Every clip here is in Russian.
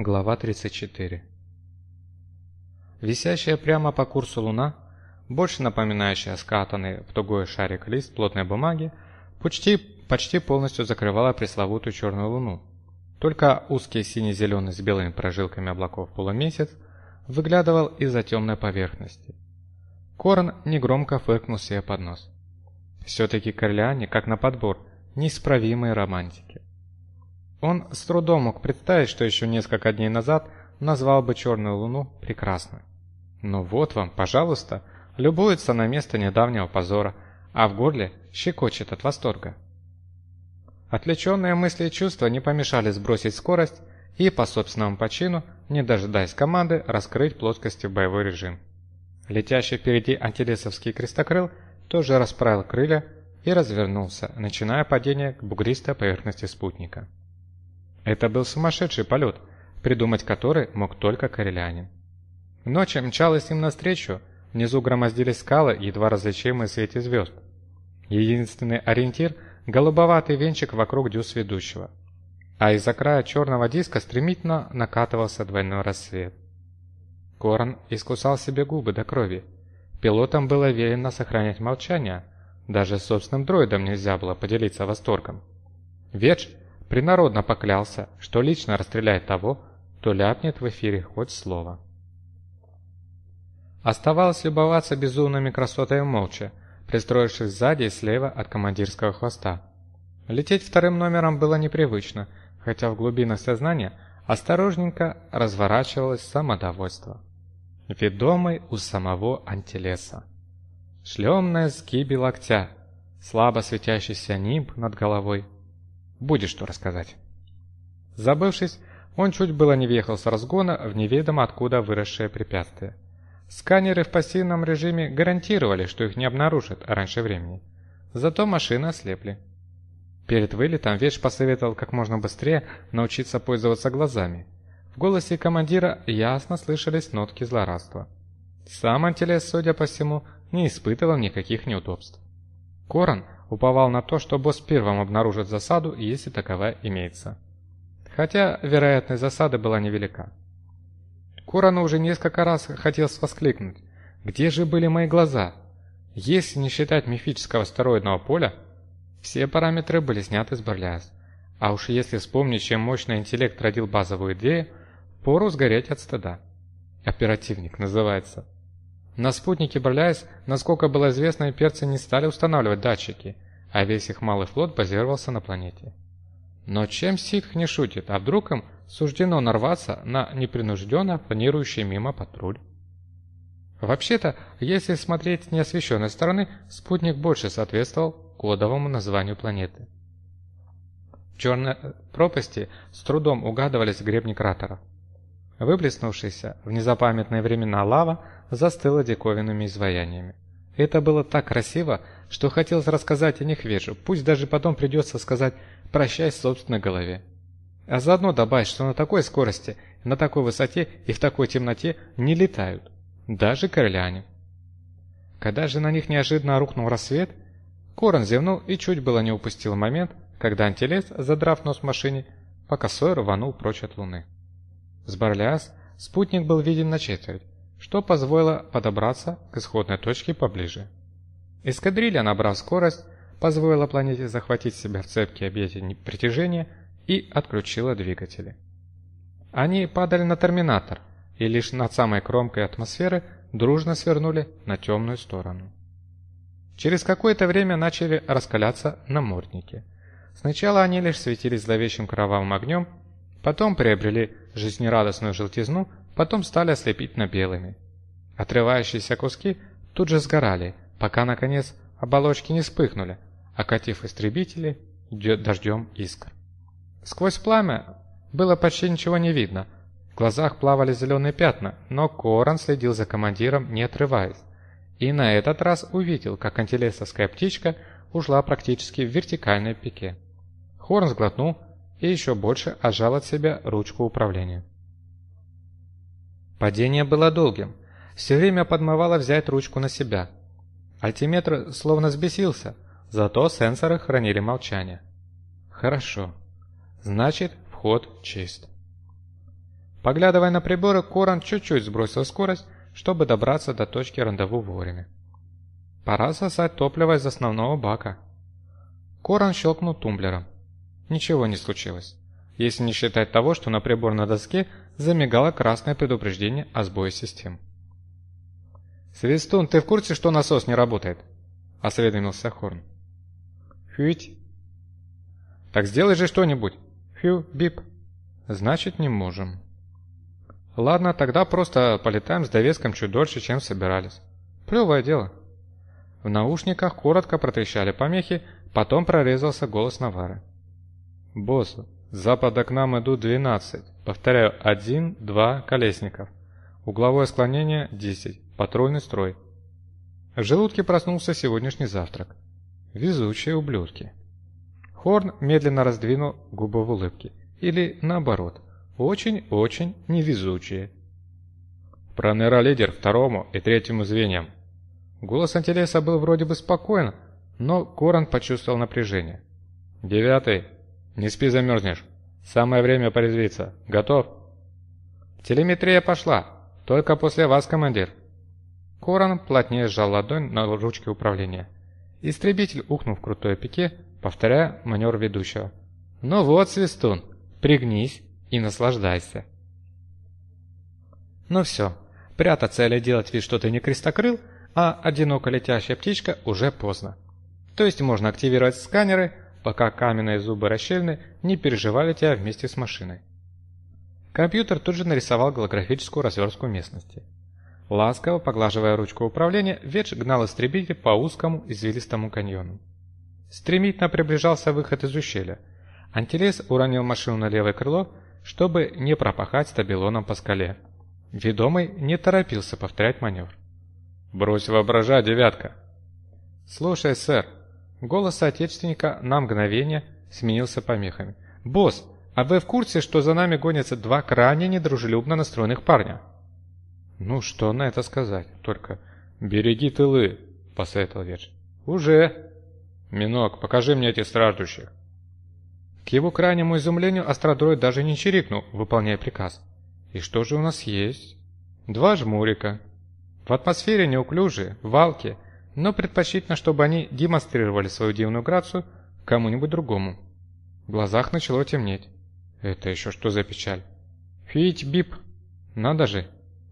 Глава 34 Висящая прямо по курсу луна, больше напоминающая скатанный в тугой шарик лист плотной бумаги, почти, почти полностью закрывала пресловутую черную луну. Только узкий сине-зеленый с белыми прожилками облаков полумесяц выглядывал из-за темной поверхности. Корн негромко фыркнул себе под нос. Все-таки корляне, как на подбор, неисправимые романтики. Он с трудом мог представить, что еще несколько дней назад назвал бы черную луну прекрасной. Но вот вам, пожалуйста, любуется на место недавнего позора, а в горле щекочет от восторга. Отвлеченные мысли и чувства не помешали сбросить скорость и, по собственному почину, не дожидаясь команды, раскрыть плоскости в боевой режим. Летящий впереди антилесовский крестокрыл тоже расправил крылья и развернулся, начиная падение к бугристой поверхности спутника. Это был сумасшедший полет, придумать который мог только корелянин. Ночь мчалась им навстречу, внизу громоздились скалы, едва различимые в свете звезд. Единственный ориентир – голубоватый венчик вокруг дюз ведущего. А из-за края черного диска стремительно накатывался двойной рассвет. Корон искусал себе губы до крови. Пилотам было велено сохранять молчание, даже собственным дроидам нельзя было поделиться восторгом. Ведж принародно поклялся, что лично расстреляет того, кто ляпнет в эфире хоть слово. Оставалось любоваться безумными красотами молча, пристроившись сзади и слева от командирского хвоста. Лететь вторым номером было непривычно, хотя в глубинах сознания осторожненько разворачивалось самодовольство. Ведомый у самого антилеса. Шлемная сгиби локтя, слабо светящийся нимб над головой – Будет что рассказать. Забывшись, он чуть было не въехал с разгона в неведомо откуда выросшее препятствие. Сканеры в пассивном режиме гарантировали, что их не обнаружат раньше времени. Зато машины ослепли. Перед вылетом Веш посоветовал как можно быстрее научиться пользоваться глазами. В голосе командира ясно слышались нотки злорадства. Сам Антилес, судя по всему, не испытывал никаких неудобств. Корон уповал на то, что босс первым обнаружит засаду, если таковая имеется. Хотя вероятность засады была невелика. Курану уже несколько раз хотелось воскликнуть. «Где же были мои глаза?» Если не считать мифического стероидного поля, все параметры были сняты с Барляс. А уж если вспомнить, чем мощный интеллект родил базовую идею, пору сгореть от стыда. Оперативник называется. На спутнике Барляйс, насколько было известно, перцы не стали устанавливать датчики, а весь их малый флот базировался на планете. Но чем ситх не шутит, а вдруг им суждено нарваться на непринужденно планирующий мимо патруль? Вообще-то, если смотреть с неосвещенной стороны, спутник больше соответствовал кодовому названию планеты. В черной пропасти с трудом угадывались гребни кратеров. Выплеснувшаяся в незапамятные времена лава застыла диковинными изваяниями. Это было так красиво, что хотелось рассказать о них Вежу, пусть даже потом придется сказать «прощай» собственной голове. А заодно добавить, что на такой скорости, на такой высоте и в такой темноте не летают, даже короляне. Когда же на них неожиданно рухнул рассвет, Корон зевнул и чуть было не упустил момент, когда антилес, задрав нос машине, по косой рванул прочь от луны. С Барляс спутник был виден на четверть, что позволило подобраться к исходной точке поближе. Эскадрилья, набрав скорость, позволила планете захватить себя в цепкие объятия притяжения и отключила двигатели. Они падали на терминатор и лишь над самой кромкой атмосферы дружно свернули на темную сторону. Через какое-то время начали раскаляться намордники. Сначала они лишь светились зловещим кровавым огнем, Потом приобрели жизнерадостную желтизну, потом стали ослепительно белыми. Отрывающиеся куски тут же сгорали, пока, наконец, оболочки не вспыхнули, окатив истребители дождем искр. Сквозь пламя было почти ничего не видно. В глазах плавали зеленые пятна, но Коран следил за командиром, не отрываясь. И на этот раз увидел, как антилесовская птичка ушла практически в вертикальной пике. Хорн сглотнул, и еще больше отжал от себя ручку управления. Падение было долгим. Все время подмывало взять ручку на себя. Альтиметр словно сбесился, зато сенсоры хранили молчание. Хорошо. Значит, вход чист. Поглядывая на приборы, Коран чуть-чуть сбросил скорость, чтобы добраться до точки рандеву вовремя. Пора сосать топливо из основного бака. Коран щелкнул тумблером. Ничего не случилось, если не считать того, что на приборной доске замигало красное предупреждение о сбое систем. «Свистун, ты в курсе, что насос не работает?» – осведомился Хорн. «Хють». «Так сделай же что-нибудь!» «Хью, бип». «Значит, не можем». «Ладно, тогда просто полетаем с довеском чуть дольше, чем собирались. Плевое дело». В наушниках коротко протрещали помехи, потом прорезался голос Навары. «Босс, с запада к нам идут 12. Повторяю, 1, 2 колесников. Угловое склонение 10. Патрульный строй». В желудке проснулся сегодняшний завтрак. Везучие ублюдки. Хорн медленно раздвинул губы в улыбке. Или наоборот, очень-очень невезучие. Пронейролидер второму и третьему звеньям. Голос Антилеса был вроде бы спокоен, но Коран почувствовал напряжение. «Девятый, не спи, замерзнешь. Самое время порезвиться. Готов?» «Телеметрия пошла. Только после вас, командир». Коран плотнее сжал ладонь на ручке управления. Истребитель, ухнул в крутое пике, повторяя маневр ведущего. «Ну вот, Свистун, пригнись и наслаждайся». Ну все, прятаться или делать вид, что ты не крестокрыл, а одиноко летящая птичка уже поздно. То есть можно активировать сканеры, пока каменные зубы расщельны не переживали тебя вместе с машиной. Компьютер тут же нарисовал голографическую разверстку местности. Ласково поглаживая ручку управления, Ветш гнал истребитель по узкому извилистому каньону. Стремительно приближался выход из ущелья. Антилес уронил машину на левое крыло, чтобы не пропахать стабилоном по скале. Ведомый не торопился повторять маневр. «Брось воображать, девятка!» «Слушай, сэр!» Голос соотечественника на мгновение сменился помехами. «Босс, а вы в курсе, что за нами гонятся два крайне недружелюбно настроенных парня?» «Ну, что на это сказать? Только береги тылы», — посоветовал Верш. «Уже!» «Минок, покажи мне этих страждущих!» К его крайнему изумлению астродроид даже не чирикнул, выполняя приказ. «И что же у нас есть?» «Два жмурика. В атмосфере неуклюжие, валки, но предпочтительно, чтобы они демонстрировали свою дивную грацию кому-нибудь другому». В глазах начало темнеть. «Это еще что за печаль?» «Фить, бип! Надо же!»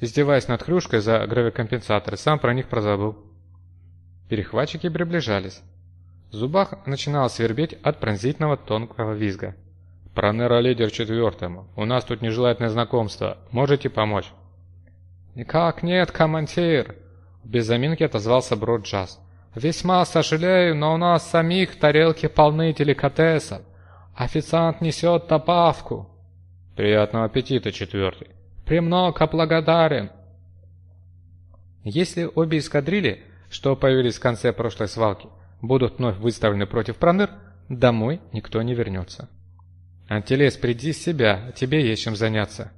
Издеваясь над хрюшкой за гравикомпенсаторы, сам про них прозабыл. Перехватчики приближались. В зубах начинало свербеть от пронзительного тонкого визга. «Пронера-лидер четвертому. У нас тут нежелательное знакомство. Можете помочь?» «Никак нет, командир!» Без заминки отозвался Брод Джаз. «Весьма сожалею, но у нас самих тарелки полны деликатесов. Официант несет добавку». «Приятного аппетита, четвертый!» «Премного благодарен!» Если обе эскадрильи, что появились в конце прошлой свалки, будут вновь выставлены против Проныр, домой никто не вернется. «Антилес, приди в себя, тебе есть чем заняться».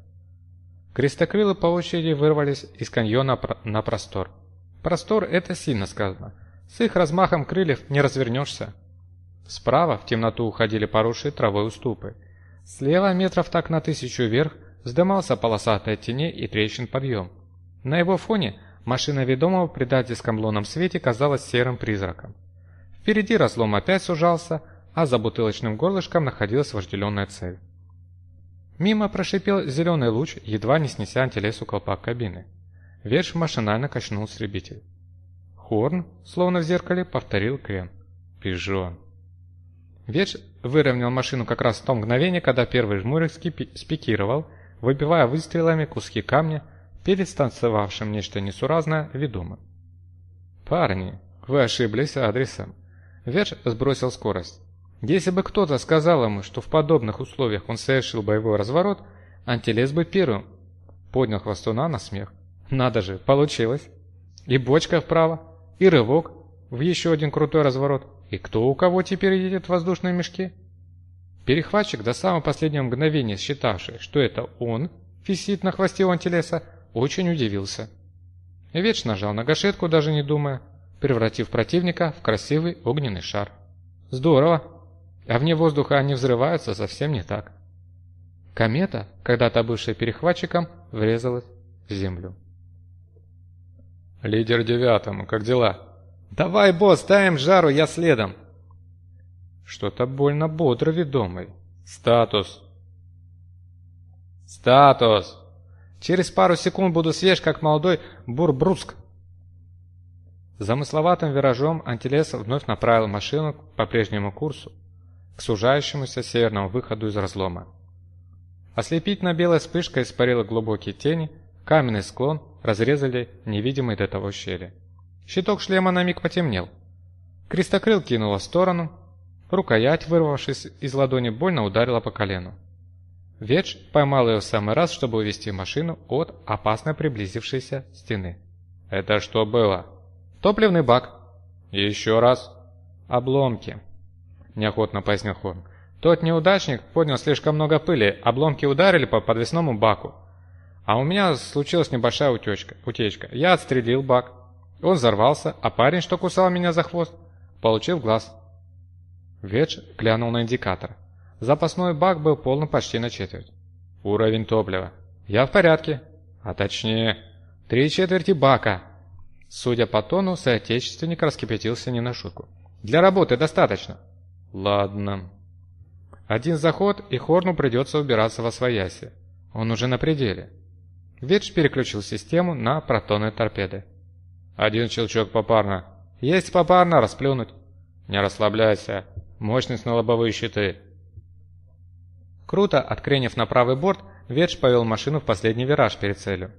Крестокрылы по очереди вырвались из каньона на простор. Простор – это сильно сказано. С их размахом крыльев не развернешься. Справа в темноту уходили поросшие травой уступы. Слева метров так на тысячу вверх вздымался полосатая теней и трещин подъем. На его фоне машина ведомого в предательском лунном свете казалась серым призраком. Впереди разлом опять сужался, а за бутылочным горлышком находилась вожделенная цель. Мимо прошипел зеленый луч, едва не снеся антилесу колпак кабины. Верш машинально качнул сребитель. Хорн, словно в зеркале, повторил крен. «Пижон». Верш выровнял машину как раз в то мгновение, когда первый жмурик спикировал, выбивая выстрелами куски камня перед станцевавшим нечто несуразное ведомым. «Парни, вы ошиблись адресом. Верш сбросил скорость. Если бы кто-то сказал ему, что в подобных условиях он совершил боевой разворот, антилес бы первым поднял хвостуна на смех. Надо же, получилось. И бочка вправо, и рывок в еще один крутой разворот. И кто у кого теперь едет в воздушном мешке? Перехватчик, до самого последнего мгновения считавший, что это он висит на хвосте у антилеса, очень удивился. Веч нажал на гашетку, даже не думая превратив противника в красивый огненный шар. Здорово! А вне воздуха они взрываются совсем не так. Комета, когда-то бывшая перехватчиком, врезалась в землю. «Лидер девятому, как дела?» «Давай, босс, даем жару, я следом!» «Что-то больно бодро, ведомый. Статус!» «Статус!» «Через пару секунд буду свеж, как молодой бурбруск!» Замысловатым виражом Антилес вновь направил машину по прежнему курсу, к сужающемуся северному выходу из разлома. Ослепительно белая вспышка испарила глубокие тени, каменный склон разрезали невидимые до того щели. Щиток шлема на миг потемнел. Крестокрыл кинуло в сторону, рукоять, вырвавшись из ладони, больно ударила по колену. Ведж поймал ее в самый раз, чтобы увести машину от опасно приблизившейся стены. «Это что было?» «Топливный бак». «Еще раз». «Обломки», – неохотно пояснил Хорн. «Тот неудачник поднял слишком много пыли, обломки ударили по подвесному баку. А у меня случилась небольшая утечка, утечка. Я отстрелил бак. Он взорвался, а парень, что кусал меня за хвост, получил глаз». Ведж глянул на индикатор. Запасной бак был полон почти на четверть. «Уровень топлива». «Я в порядке». «А точнее...» «Три четверти бака». Судя по тону, соотечественник раскипятился не на шутку. «Для работы достаточно». «Ладно». Один заход, и Хорну придется убираться во свояси. Он уже на пределе. Ветш переключил систему на протонные торпеды. «Один щелчок попарно». «Есть попарно, расплюнуть». «Не расслабляйся. Мощность на лобовые щиты». Круто, откренив на правый борт, Ветш повел машину в последний вираж перед целью.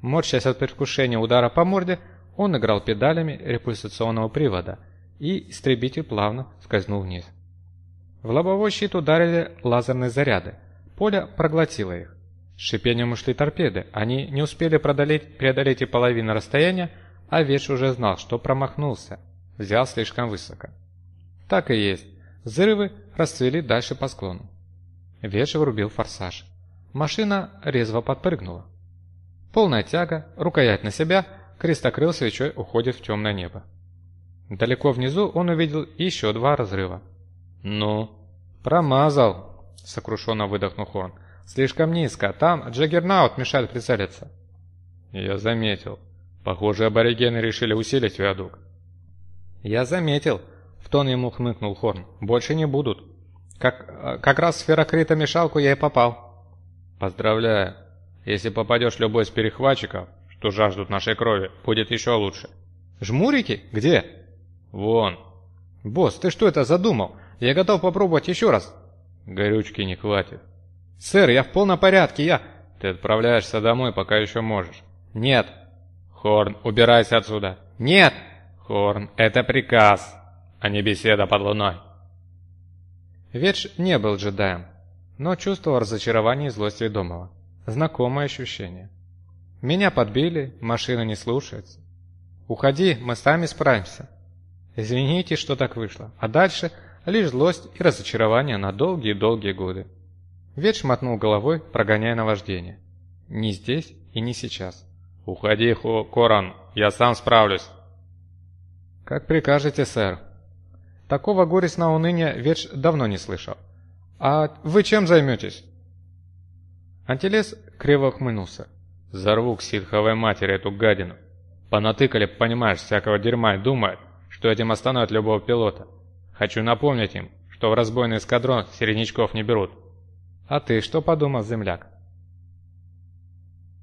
Морщась от предвкушения удара по морде, он играл педалями репульсационного привода, и истребитель плавно скользнул вниз. В лобовой щит ударили лазерные заряды. Поле проглотило их. Шипением ушли торпеды. Они не успели преодолеть, преодолеть и половину расстояния, а Веш уже знал, что промахнулся. Взял слишком высоко. Так и есть. Взрывы расцвели дальше по склону. Веш врубил форсаж. Машина резво подпрыгнула. Полная тяга, рукоять на себя — крестокрыл свечой уходит в темное небо. Далеко внизу он увидел еще два разрыва. «Ну?» «Промазал!» — сокрушенно выдохнул Хорн. «Слишком низко, там Джаггернаут мешает прицелиться». «Я заметил. Похоже, аборигены решили усилить виадук». «Я заметил», — в тон ему хмыкнул Хорн. «Больше не будут. Как, как раз в сферокрито-мешалку я и попал». «Поздравляю. Если попадешь в любой из перехватчиков, что жаждут нашей крови, будет еще лучше. Жмурики? Где? Вон. Босс, ты что это задумал? Я готов попробовать еще раз. Горючки не хватит. Сэр, я в полном порядке, я... Ты отправляешься домой, пока еще можешь. Нет. Хорн, убирайся отсюда. Нет. Хорн, это приказ, а не беседа под луной. Ветш не был джедаем, но чувствовал разочарование и злость ведомого. Знакомое ощущение. Меня подбили, машина не слушается. Уходи, мы сами справимся. Извините, что так вышло. А дальше лишь злость и разочарование на долгие-долгие годы. Ветш мотнул головой, прогоняя наваждение. Не здесь и не сейчас. «Уходи, Хо Коран, я сам справлюсь». «Как прикажете, сэр». Такого горестного уныния Ветш давно не слышал. «А вы чем займетесь?» Антилес криво ухмыльнулся. Зарву к ситховой матери эту гадину. Понатыкали, понимаешь, всякого дерьма и думают, что этим остановят любого пилота. Хочу напомнить им, что в разбойный эскадрон середнячков не берут. А ты что подумал, земляк?